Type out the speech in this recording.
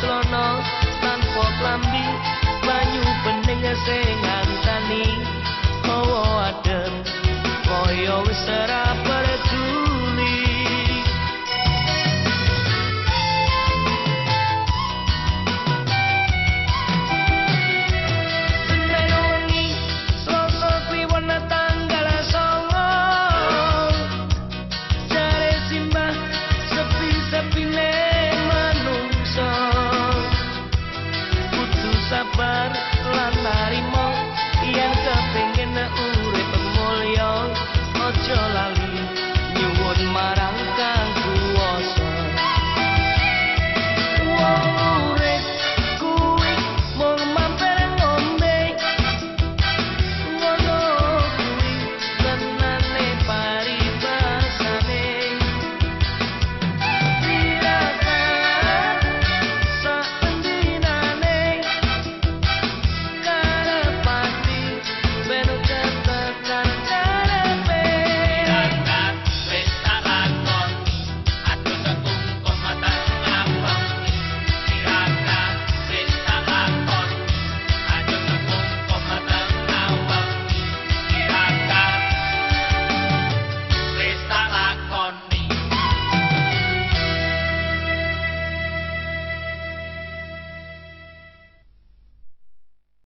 clono tanpa klambi banyu bening sing ngantani mawa adem kaya wis sabar